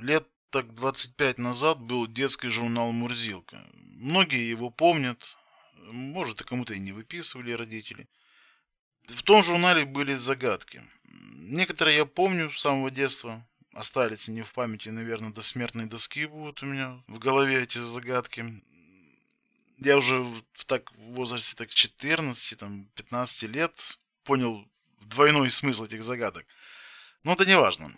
лет так 25 назад был детский журнал «Мурзилка». Многие его помнят, может, и кому-то и не выписывали родители. В том журнале были загадки. Некоторые я помню с самого детства, остались не в памяти, наверное, до смертной доски будут у меня в голове эти загадки. Я уже в так в возрасте так 14, там 15 лет понял двойной смысл этих загадок. Но это не важно.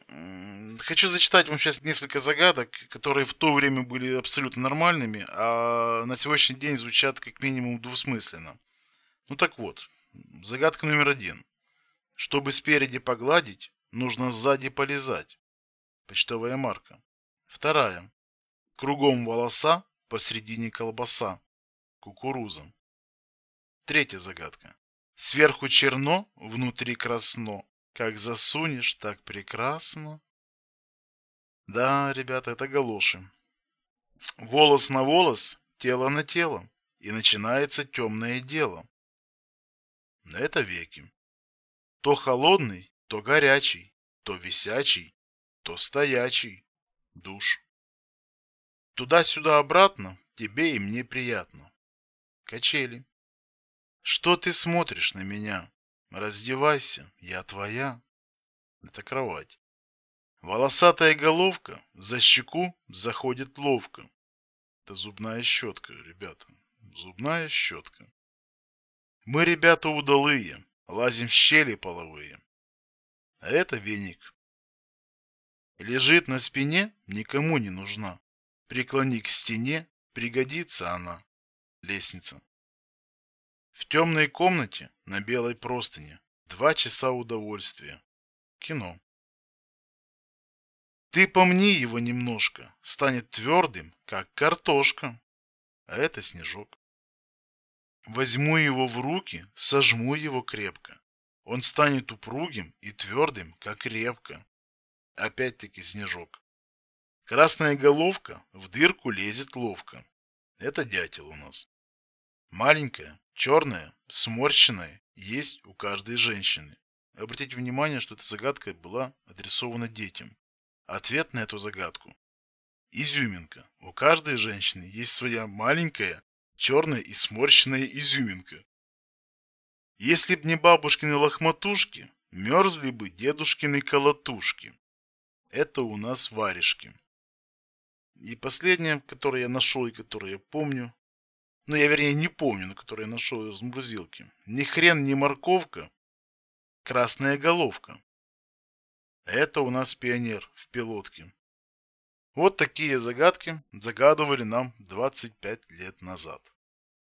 Хочу зачитать вам сейчас несколько загадок, которые в то время были абсолютно нормальными, а на сегодняшний день звучат как минимум двусмысленно. Ну так вот, загадка номер один. Чтобы спереди погладить, нужно сзади полезать. Почтовая марка. Вторая. Кругом волоса, посредине колбаса. Кукуруза. Третья загадка. Сверху черно, внутри красно. Как засунешь, так прекрасно. Да, ребята, это галоши. Волос на волос, тело на тело. И начинается темное дело. Это веки. То холодный, то горячий, то висячий, то стоячий. Душ. Туда-сюда обратно, тебе и мне приятно. Качели. Что ты смотришь на меня? Раздевайся, я твоя. Это кровать. Волосатая головка за щеку заходит ловко. Это зубная щетка, ребята. Зубная щетка. Мы, ребята, удалые, лазим в щели половые. А это веник. Лежит на спине, никому не нужна. Преклони к стене, пригодится она. Лестница. В темной комнате на белой простыне два часа удовольствия. Кино. Ты помни его немножко, станет твердым, как картошка. А это снежок. Возьму его в руки, сожму его крепко. Он станет упругим и твердым, как репка. Опять-таки снежок. Красная головка в дырку лезет ловко. Это дятел у нас. Маленькая, черная, сморщенная есть у каждой женщины. Обратите внимание, что эта загадка была адресована детям. Ответ на эту загадку. Изюминка. У каждой женщины есть своя маленькая, черная и сморщенная изюминка. Если б не бабушкины лохматушки, мерзли бы дедушкины колотушки. Это у нас варежки. И последнее, которое я нашел и которое я помню, ну я вернее не помню, но которое я нашел из мурзилки. Ни хрен, ни морковка, красная головка. Это у нас пионер в пилотке. Вот такие загадки загадывали нам 25 лет назад.